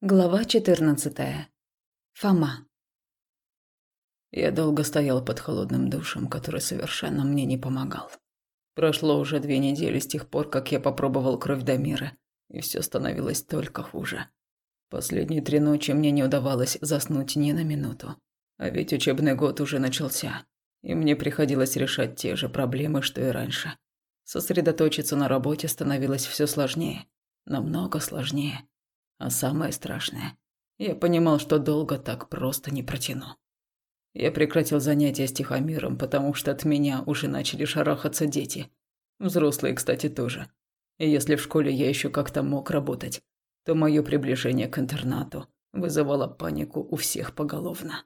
Глава 14. Фома. Я долго стоял под холодным душем, который совершенно мне не помогал. Прошло уже две недели с тех пор, как я попробовал кровь Дамира, и все становилось только хуже. Последние три ночи мне не удавалось заснуть ни на минуту. А ведь учебный год уже начался, и мне приходилось решать те же проблемы, что и раньше. Сосредоточиться на работе становилось все сложнее, намного сложнее. А самое страшное, я понимал, что долго так просто не протяну. Я прекратил занятия с Тихомиром, потому что от меня уже начали шарахаться дети. Взрослые, кстати, тоже. И если в школе я еще как-то мог работать, то мое приближение к интернату вызывало панику у всех поголовно.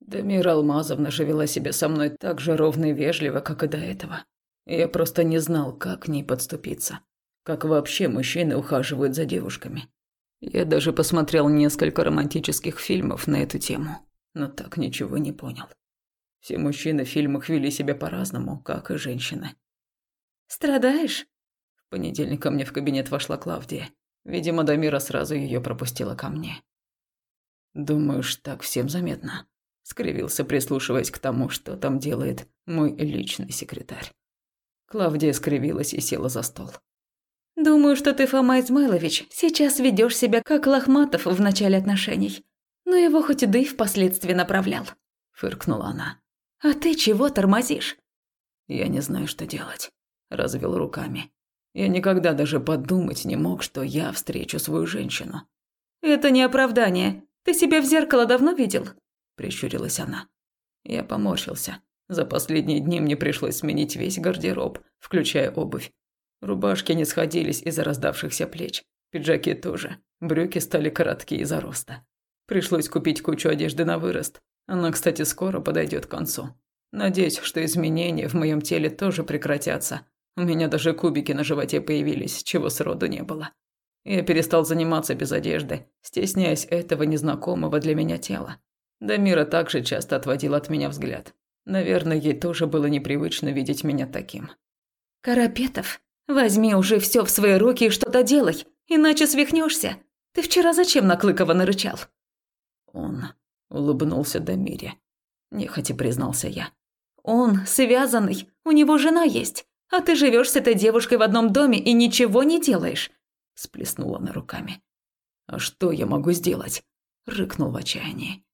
Дамира Алмазовна же вела себя со мной так же ровно и вежливо, как и до этого. Я просто не знал, как к ней подступиться. Как вообще мужчины ухаживают за девушками. Я даже посмотрел несколько романтических фильмов на эту тему, но так ничего не понял. Все мужчины в фильмах вели себя по-разному, как и женщины. «Страдаешь?» В понедельник ко мне в кабинет вошла Клавдия. Видимо, Дамира сразу ее пропустила ко мне. «Думаешь, так всем заметно?» Скривился, прислушиваясь к тому, что там делает мой личный секретарь. Клавдия скривилась и села за стол. Думаю, что ты, Фома Измайлович, сейчас ведешь себя как Лохматов в начале отношений. Но его хоть и Дэйв впоследствии направлял. Фыркнула она. А ты чего тормозишь? Я не знаю, что делать. Развел руками. Я никогда даже подумать не мог, что я встречу свою женщину. Это не оправдание. Ты себя в зеркало давно видел? Прищурилась она. Я поморщился. За последние дни мне пришлось сменить весь гардероб, включая обувь. Рубашки не сходились из-за раздавшихся плеч. Пиджаки тоже. Брюки стали короткие из-за роста. Пришлось купить кучу одежды на вырост. Она, кстати, скоро подойдет к концу. Надеюсь, что изменения в моем теле тоже прекратятся. У меня даже кубики на животе появились, чего сроду не было. Я перестал заниматься без одежды, стесняясь этого незнакомого для меня тела. Дамира также часто отводила от меня взгляд. Наверное, ей тоже было непривычно видеть меня таким. «Карапетов, Возьми уже все в свои руки и что-то делай, иначе свихнешься. Ты вчера зачем на Клыкова нарычал?» Он улыбнулся Дамире. Нехотя признался я. «Он связанный, у него жена есть, а ты живешь с этой девушкой в одном доме и ничего не делаешь», – сплеснула она руками. «А что я могу сделать?» – рыкнул в отчаянии.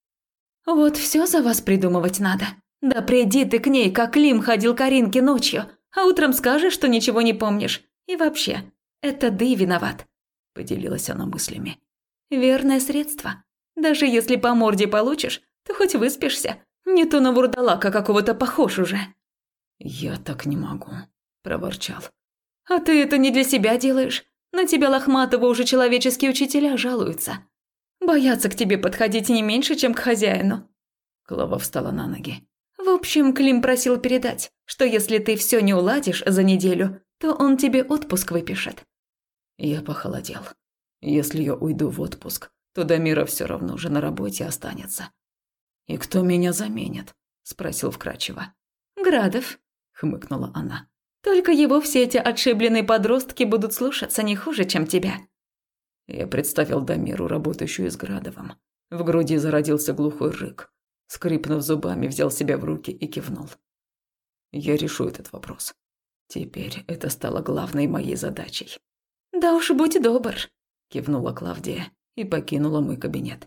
«Вот все за вас придумывать надо. Да приди ты к ней, как Лим ходил к Аринке ночью, а утром скажешь, что ничего не помнишь. И вообще, это ты виноват», – поделилась она мыслями. «Верное средство. Даже если по морде получишь, то хоть выспишься. Не то на вурдалака какого-то похож уже». «Я так не могу», – проворчал. «А ты это не для себя делаешь. На тебя Лохматова уже человеческие учителя жалуются. Боятся к тебе подходить не меньше, чем к хозяину». Клава встала на ноги. В общем, Клим просил передать, что если ты все не уладишь за неделю, то он тебе отпуск выпишет. Я похолодел. Если я уйду в отпуск, то Дамира все равно уже на работе останется. «И кто меня заменит?» – спросил вкрадчиво. «Градов», – хмыкнула она. «Только его все эти отшибленные подростки будут слушаться не хуже, чем тебя». Я представил Дамиру, работающую с Градовым. В груди зародился глухой рык. Скрипнув зубами, взял себя в руки и кивнул. Я решу этот вопрос. Теперь это стало главной моей задачей. «Да уж, будь добр», – кивнула Клавдия и покинула мой кабинет.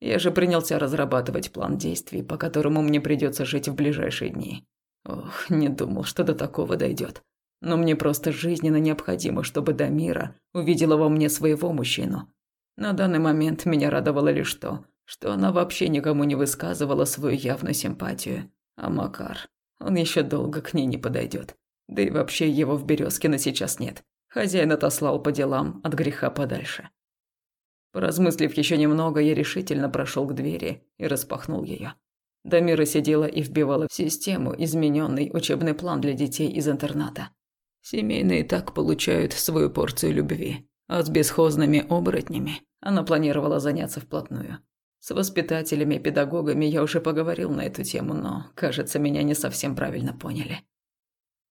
Я же принялся разрабатывать план действий, по которому мне придется жить в ближайшие дни. Ох, не думал, что до такого дойдет. Но мне просто жизненно необходимо, чтобы Дамира увидела во мне своего мужчину. На данный момент меня радовало лишь то, что она вообще никому не высказывала свою явную симпатию. А Макар, он еще долго к ней не подойдет. Да и вообще его в Березкино сейчас нет. Хозяин отослал по делам от греха подальше. Поразмыслив еще немного, я решительно прошел к двери и распахнул ее. Дамира сидела и вбивала в систему измененный учебный план для детей из интерната. Семейные так получают свою порцию любви, а с бесхозными оборотнями она планировала заняться вплотную. С воспитателями и педагогами я уже поговорил на эту тему, но, кажется, меня не совсем правильно поняли.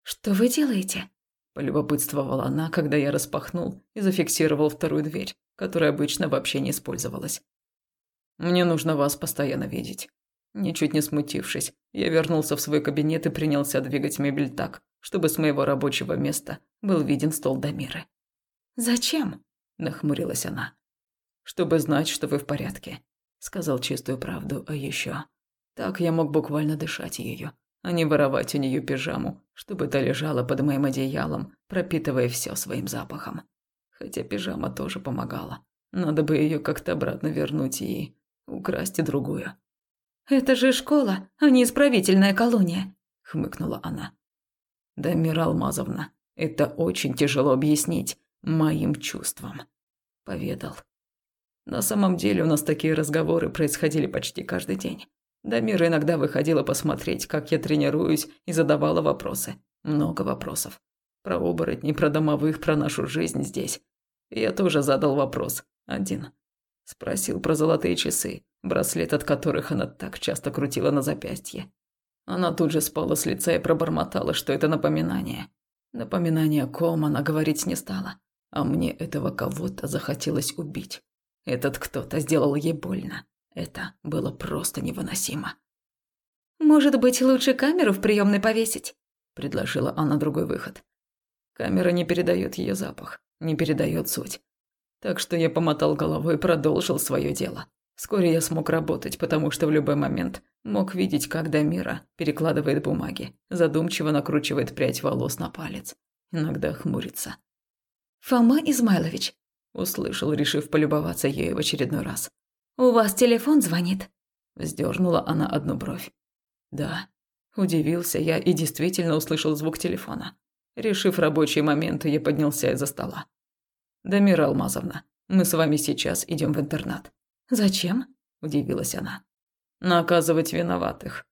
«Что вы делаете?» Полюбопытствовала она, когда я распахнул и зафиксировал вторую дверь, которая обычно вообще не использовалась. «Мне нужно вас постоянно видеть». Ничуть не смутившись, я вернулся в свой кабинет и принялся двигать мебель так, чтобы с моего рабочего места был виден стол Дамиры. «Зачем?» – нахмурилась она. «Чтобы знать, что вы в порядке», – сказал чистую правду, а еще. Так я мог буквально дышать ее, а не воровать у нее пижаму, чтобы та лежала под моим одеялом, пропитывая все своим запахом. Хотя пижама тоже помогала. Надо бы ее как-то обратно вернуть и украсть и другую. «Это же школа, а не исправительная колония», – хмыкнула она. «Да, Мира Алмазовна, это очень тяжело объяснить моим чувствам», – поведал. На самом деле у нас такие разговоры происходили почти каждый день. Дамира иногда выходила посмотреть, как я тренируюсь, и задавала вопросы. Много вопросов. Про оборотней, про домовых, про нашу жизнь здесь. Я тоже задал вопрос. Один. Спросил про золотые часы, браслет от которых она так часто крутила на запястье. Она тут же спала с лица и пробормотала, что это напоминание. Напоминание о ком она говорить не стала. А мне этого кого-то захотелось убить. Этот кто-то сделал ей больно. Это было просто невыносимо. «Может быть, лучше камеру в приемной повесить?» – предложила она другой выход. Камера не передает ее запах, не передает суть. Так что я помотал головой и продолжил свое дело. Вскоре я смог работать, потому что в любой момент мог видеть, как Дамира перекладывает бумаги, задумчиво накручивает прядь волос на палец, иногда хмурится. «Фома Измайлович», – услышал, решив полюбоваться ею в очередной раз. «У вас телефон звонит?» Вздернула она одну бровь. «Да». Удивился я и действительно услышал звук телефона. Решив рабочие моменты, я поднялся из-за стола. «Дамира Алмазовна, мы с вами сейчас идем в интернат». «Зачем?» – удивилась она. «Наказывать виноватых.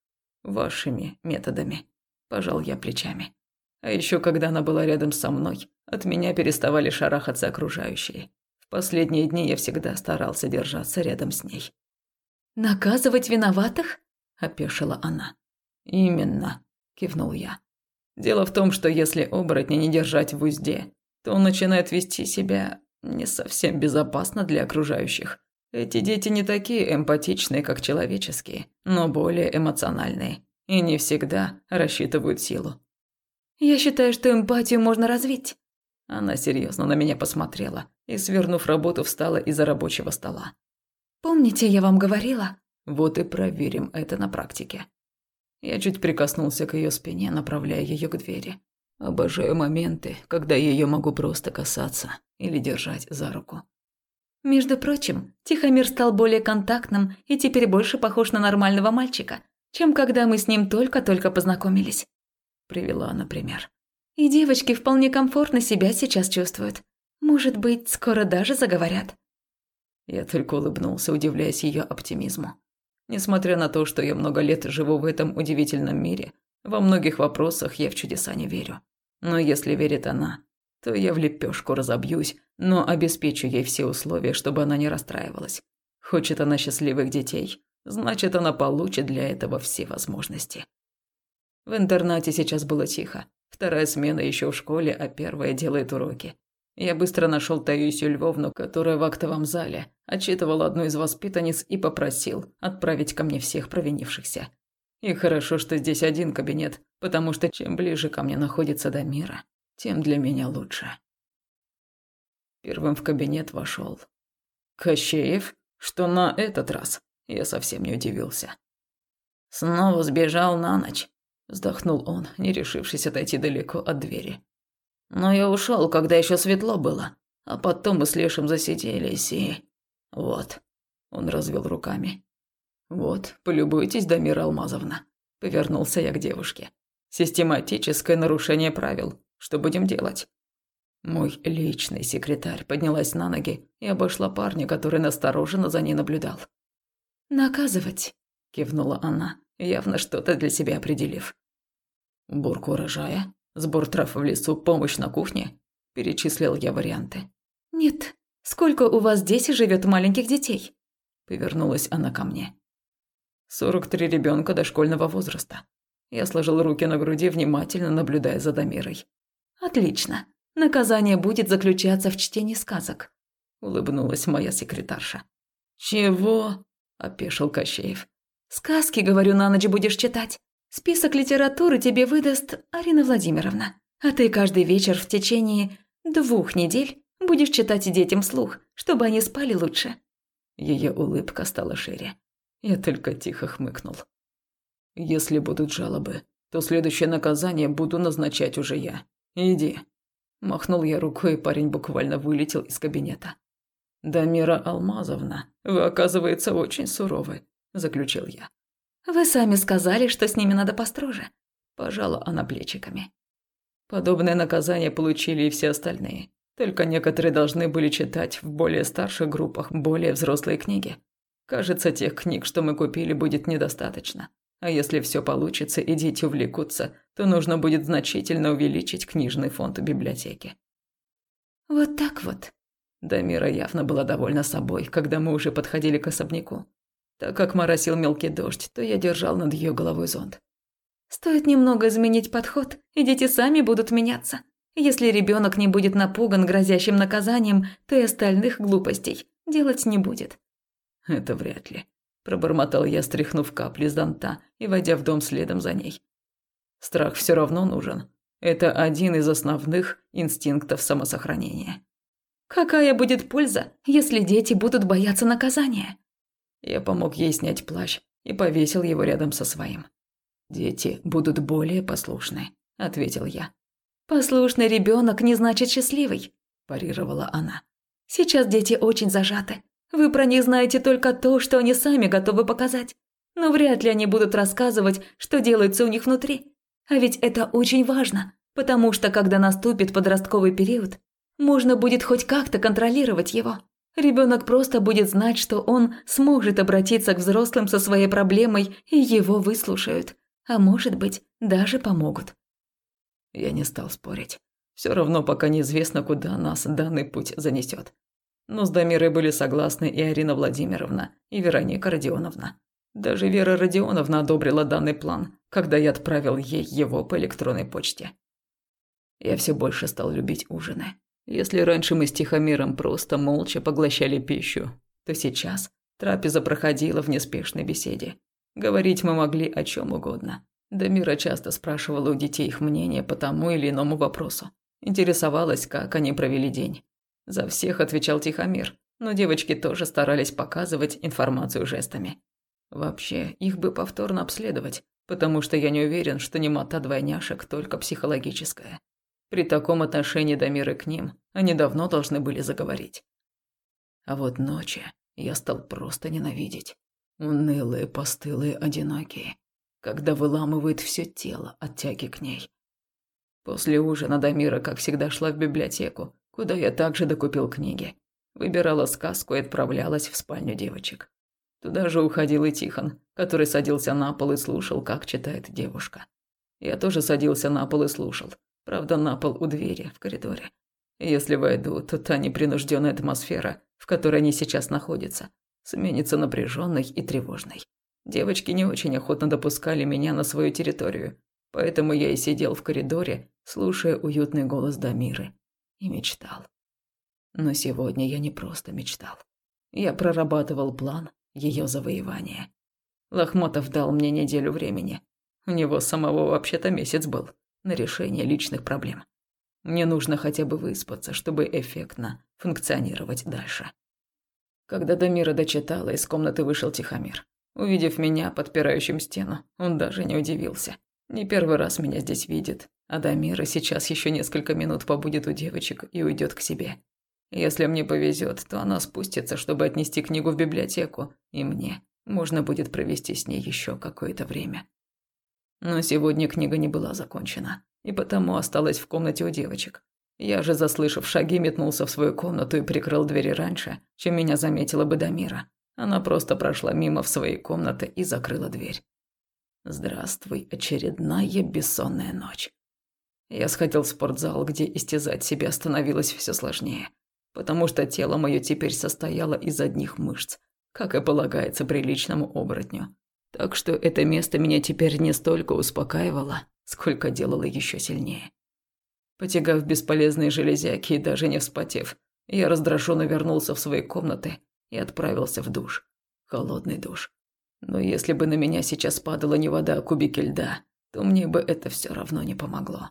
Вашими методами». Пожал я плечами. А еще, когда она была рядом со мной, от меня переставали шарахаться окружающие. В последние дни я всегда старался держаться рядом с ней. «Наказывать виноватых?» – опешила она. «Именно», – кивнул я. «Дело в том, что если оборотня не держать в узде, то он начинает вести себя не совсем безопасно для окружающих. Эти дети не такие эмпатичные, как человеческие, но более эмоциональные. И не всегда рассчитывают силу. «Я считаю, что эмпатию можно развить». Она серьезно на меня посмотрела и, свернув работу, встала из-за рабочего стола. «Помните, я вам говорила?» «Вот и проверим это на практике». Я чуть прикоснулся к ее спине, направляя ее к двери. Обожаю моменты, когда ее могу просто касаться или держать за руку. Между прочим, Тихомир стал более контактным и теперь больше похож на нормального мальчика, чем когда мы с ним только-только познакомились. Привела, например. И девочки вполне комфортно себя сейчас чувствуют. Может быть, скоро даже заговорят. Я только улыбнулся, удивляясь ее оптимизму. Несмотря на то, что я много лет живу в этом удивительном мире, во многих вопросах я в чудеса не верю. Но если верит она, то я в лепешку разобьюсь, но обеспечу ей все условия, чтобы она не расстраивалась. Хочет она счастливых детей, значит, она получит для этого все возможности. В интернате сейчас было тихо. Вторая смена еще в школе, а первая делает уроки. Я быстро нашел Таисию Львовну, которая в актовом зале отчитывала одну из воспитанниц и попросил отправить ко мне всех провинившихся. И хорошо, что здесь один кабинет, потому что чем ближе ко мне находится до мира, тем для меня лучше. Первым в кабинет вошел. Кощеев, что на этот раз я совсем не удивился. Снова сбежал на ночь, вздохнул он, не решившись отойти далеко от двери. Но я ушел, когда еще светло было, а потом мы с Лешим засиделись и... Вот, он развел руками. «Вот, полюбуйтесь, Дамира Алмазовна», – повернулся я к девушке. «Систематическое нарушение правил. Что будем делать?» Мой личный секретарь поднялась на ноги и обошла парня, который настороженно за ней наблюдал. «Наказывать», – кивнула она, явно что-то для себя определив. «Уборку урожая, сбор трав в лесу, помощь на кухне», – перечислил я варианты. «Нет, сколько у вас здесь живет маленьких детей?» – повернулась она ко мне. Сорок три ребенка дошкольного возраста. Я сложил руки на груди, внимательно наблюдая за Дамирой. Отлично. Наказание будет заключаться в чтении сказок. Улыбнулась моя секретарша. Чего? Опешил Кощеев. Сказки, говорю, на ночь будешь читать. Список литературы тебе выдаст Арина Владимировна. А ты каждый вечер в течение двух недель будешь читать детям слух, чтобы они спали лучше. Ее улыбка стала шире. Я только тихо хмыкнул. Если будут жалобы, то следующее наказание буду назначать уже я. Иди. Махнул я рукой, и парень буквально вылетел из кабинета. «Дамира Алмазовна, вы, оказывается, очень суровы», – заключил я. «Вы сами сказали, что с ними надо построже», – пожала она плечиками. Подобное наказание получили и все остальные. Только некоторые должны были читать в более старших группах более взрослые книги. Кажется, тех книг, что мы купили, будет недостаточно. А если все получится и дети увлекутся, то нужно будет значительно увеличить книжный фонд библиотеки. Вот так вот. Дамира явно была довольна собой, когда мы уже подходили к особняку. Так как моросил мелкий дождь, то я держал над ее головой зонт. Стоит немного изменить подход, и дети сами будут меняться. Если ребенок не будет напуган грозящим наказанием, то и остальных глупостей делать не будет. Это вряд ли. Пробормотал я, стряхнув капли с донта и войдя в дом следом за ней. Страх все равно нужен. Это один из основных инстинктов самосохранения. Какая будет польза, если дети будут бояться наказания? Я помог ей снять плащ и повесил его рядом со своим. «Дети будут более послушны», – ответил я. «Послушный ребенок не значит счастливый», – парировала она. «Сейчас дети очень зажаты. Вы про них знаете только то, что они сами готовы показать. Но вряд ли они будут рассказывать, что делается у них внутри. А ведь это очень важно, потому что когда наступит подростковый период, можно будет хоть как-то контролировать его. Ребенок просто будет знать, что он сможет обратиться к взрослым со своей проблемой, и его выслушают а может быть, даже помогут. Я не стал спорить. Все равно пока неизвестно, куда нас данный путь занесет. Но с Дамирой были согласны и Арина Владимировна, и Вероника Родионовна. Даже Вера Родионовна одобрила данный план, когда я отправил ей его по электронной почте. Я все больше стал любить ужины. Если раньше мы с Тихомиром просто молча поглощали пищу, то сейчас трапеза проходила в неспешной беседе. Говорить мы могли о чем угодно. Дамира часто спрашивала у детей их мнение по тому или иному вопросу. Интересовалась, как они провели день. За всех отвечал Тихомир, но девочки тоже старались показывать информацию жестами. Вообще, их бы повторно обследовать, потому что я не уверен, что немота двойняшек только психологическая. При таком отношении Дамиры к ним они давно должны были заговорить. А вот ночи я стал просто ненавидеть. Унылые, постылые, одинокие, когда выламывает все тело от тяги к ней. После ужина Дамира, как всегда, шла в библиотеку, куда я также докупил книги. Выбирала сказку и отправлялась в спальню девочек. Туда же уходил и Тихон, который садился на пол и слушал, как читает девушка. Я тоже садился на пол и слушал. Правда, на пол у двери, в коридоре. Если войду, то та непринужденная атмосфера, в которой они сейчас находятся, сменится напряженной и тревожной. Девочки не очень охотно допускали меня на свою территорию, поэтому я и сидел в коридоре, слушая уютный голос Дамиры, и мечтал. Но сегодня я не просто мечтал. Я прорабатывал план ее завоевания. Лохмотов дал мне неделю времени. У него самого вообще-то месяц был на решение личных проблем. Мне нужно хотя бы выспаться, чтобы эффектно функционировать дальше. Когда Дамира дочитала, из комнаты вышел Тихомир. Увидев меня, подпирающим стену, он даже не удивился. Не первый раз меня здесь видит, а Дамира сейчас еще несколько минут побудет у девочек и уйдет к себе. Если мне повезет, то она спустится, чтобы отнести книгу в библиотеку, и мне можно будет провести с ней еще какое-то время. Но сегодня книга не была закончена, и потому осталась в комнате у девочек. Я же, заслышав шаги, метнулся в свою комнату и прикрыл двери раньше, чем меня заметила бы Дамира. Она просто прошла мимо в своей комнате и закрыла дверь. Здравствуй, очередная бессонная ночь. Я сходил в спортзал, где истязать себя становилось все сложнее, потому что тело мое теперь состояло из одних мышц, как и полагается приличному оборотню. Так что это место меня теперь не столько успокаивало, сколько делало еще сильнее. Потягав бесполезные железяки и даже не вспотев, я раздраженно вернулся в свои комнаты и отправился в душ. Холодный душ. Но если бы на меня сейчас падала не вода, а кубики льда, то мне бы это все равно не помогло.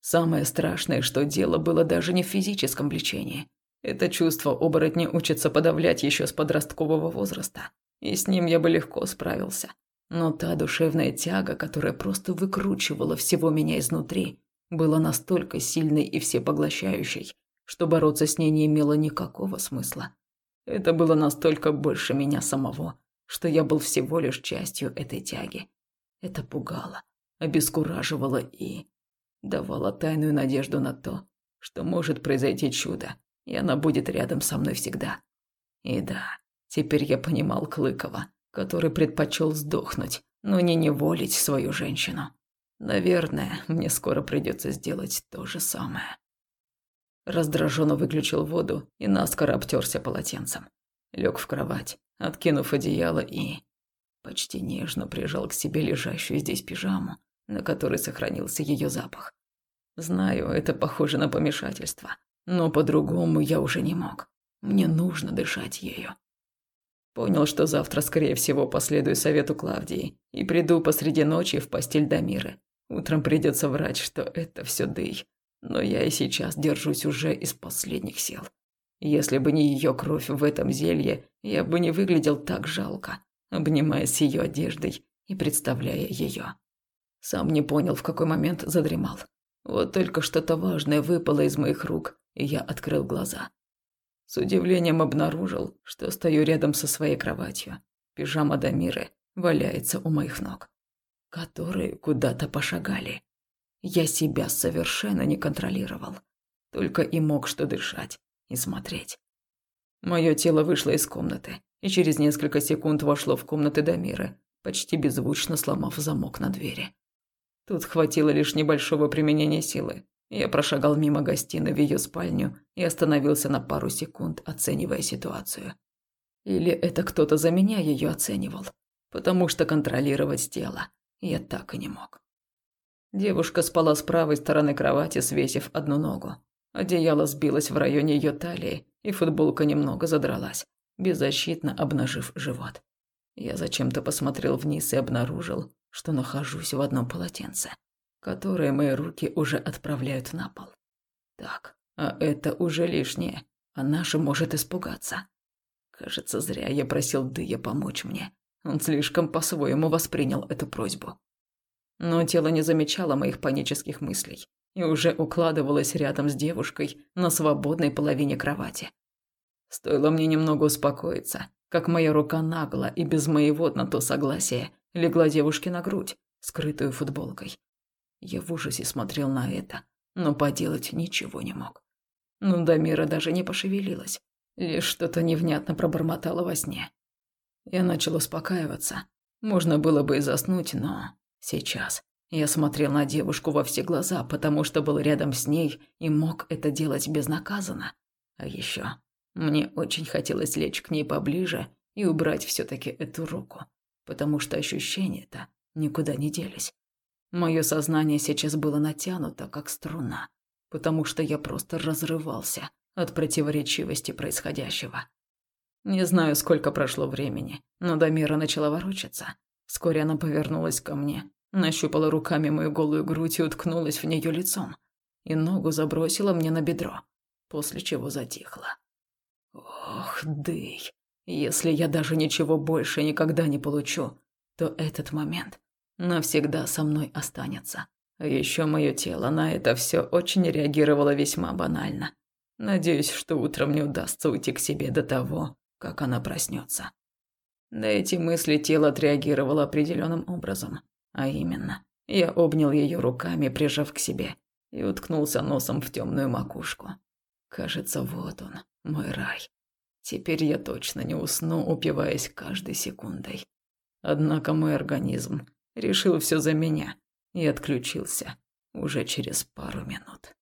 Самое страшное, что дело было даже не в физическом влечении. Это чувство оборотни учатся подавлять еще с подросткового возраста, и с ним я бы легко справился. Но та душевная тяга, которая просто выкручивала всего меня изнутри, была настолько сильной и всепоглощающей, что бороться с ней не имело никакого смысла. Это было настолько больше меня самого, что я был всего лишь частью этой тяги. Это пугало, обескураживало и давало тайную надежду на то, что может произойти чудо, и она будет рядом со мной всегда. И да, теперь я понимал Клыкова, который предпочел сдохнуть, но не неволить свою женщину. Наверное, мне скоро придется сделать то же самое. Раздраженно выключил воду и наскоро обтерся полотенцем. Лег в кровать, откинув одеяло и... Почти нежно прижал к себе лежащую здесь пижаму, на которой сохранился ее запах. Знаю, это похоже на помешательство, но по-другому я уже не мог. Мне нужно дышать ею. Понял, что завтра, скорее всего, последую совету Клавдии и приду посреди ночи в постель Дамиры. Утром придется врать, что это все дый. Но я и сейчас держусь уже из последних сил. Если бы не ее кровь в этом зелье, я бы не выглядел так жалко, обнимаясь ее одеждой и представляя ее. Сам не понял, в какой момент задремал. Вот только что-то важное выпало из моих рук, и я открыл глаза. С удивлением обнаружил, что стою рядом со своей кроватью. Пижама Дамиры валяется у моих ног, которые куда-то пошагали. Я себя совершенно не контролировал, только и мог что дышать и смотреть. Мое тело вышло из комнаты, и через несколько секунд вошло в комнаты Дамиры, почти беззвучно сломав замок на двери. Тут хватило лишь небольшого применения силы, я прошагал мимо гостиной в ее спальню и остановился на пару секунд, оценивая ситуацию. Или это кто-то за меня ее оценивал, потому что контролировать тело я так и не мог. Девушка спала с правой стороны кровати, свесив одну ногу. Одеяло сбилось в районе ее талии, и футболка немного задралась, беззащитно обнажив живот. Я зачем-то посмотрел вниз и обнаружил, что нахожусь в одном полотенце которые мои руки уже отправляют на пол. Так, а это уже лишнее. Она же может испугаться. Кажется, зря я просил Дыя помочь мне. Он слишком по-своему воспринял эту просьбу. Но тело не замечало моих панических мыслей и уже укладывалось рядом с девушкой на свободной половине кровати. Стоило мне немного успокоиться, как моя рука нагло и без моего на то согласия легла девушке на грудь, скрытую футболкой. Я в ужасе смотрел на это, но поделать ничего не мог. Ну, Дамира даже не пошевелилась, лишь что-то невнятно пробормотала во сне. Я начал успокаиваться. Можно было бы и заснуть, но сейчас я смотрел на девушку во все глаза, потому что был рядом с ней и мог это делать безнаказанно. А еще мне очень хотелось лечь к ней поближе и убрать все таки эту руку, потому что ощущения-то никуда не делись. Мое сознание сейчас было натянуто, как струна, потому что я просто разрывался от противоречивости происходящего. Не знаю, сколько прошло времени, но Дамира начала ворочаться. Вскоре она повернулась ко мне, нащупала руками мою голую грудь и уткнулась в нее лицом, и ногу забросила мне на бедро, после чего затихла. Ох, дый, если я даже ничего больше никогда не получу, то этот момент навсегда со мной останется. Еще мое тело на это все очень реагировало весьма банально. Надеюсь, что утром не удастся уйти к себе до того, как она проснется. На эти мысли тело отреагировало определенным образом. А именно, я обнял ее руками, прижав к себе, и уткнулся носом в темную макушку. Кажется, вот он, мой рай. Теперь я точно не усну, упиваясь каждой секундой. Однако мой организм решил все за меня и отключился уже через пару минут.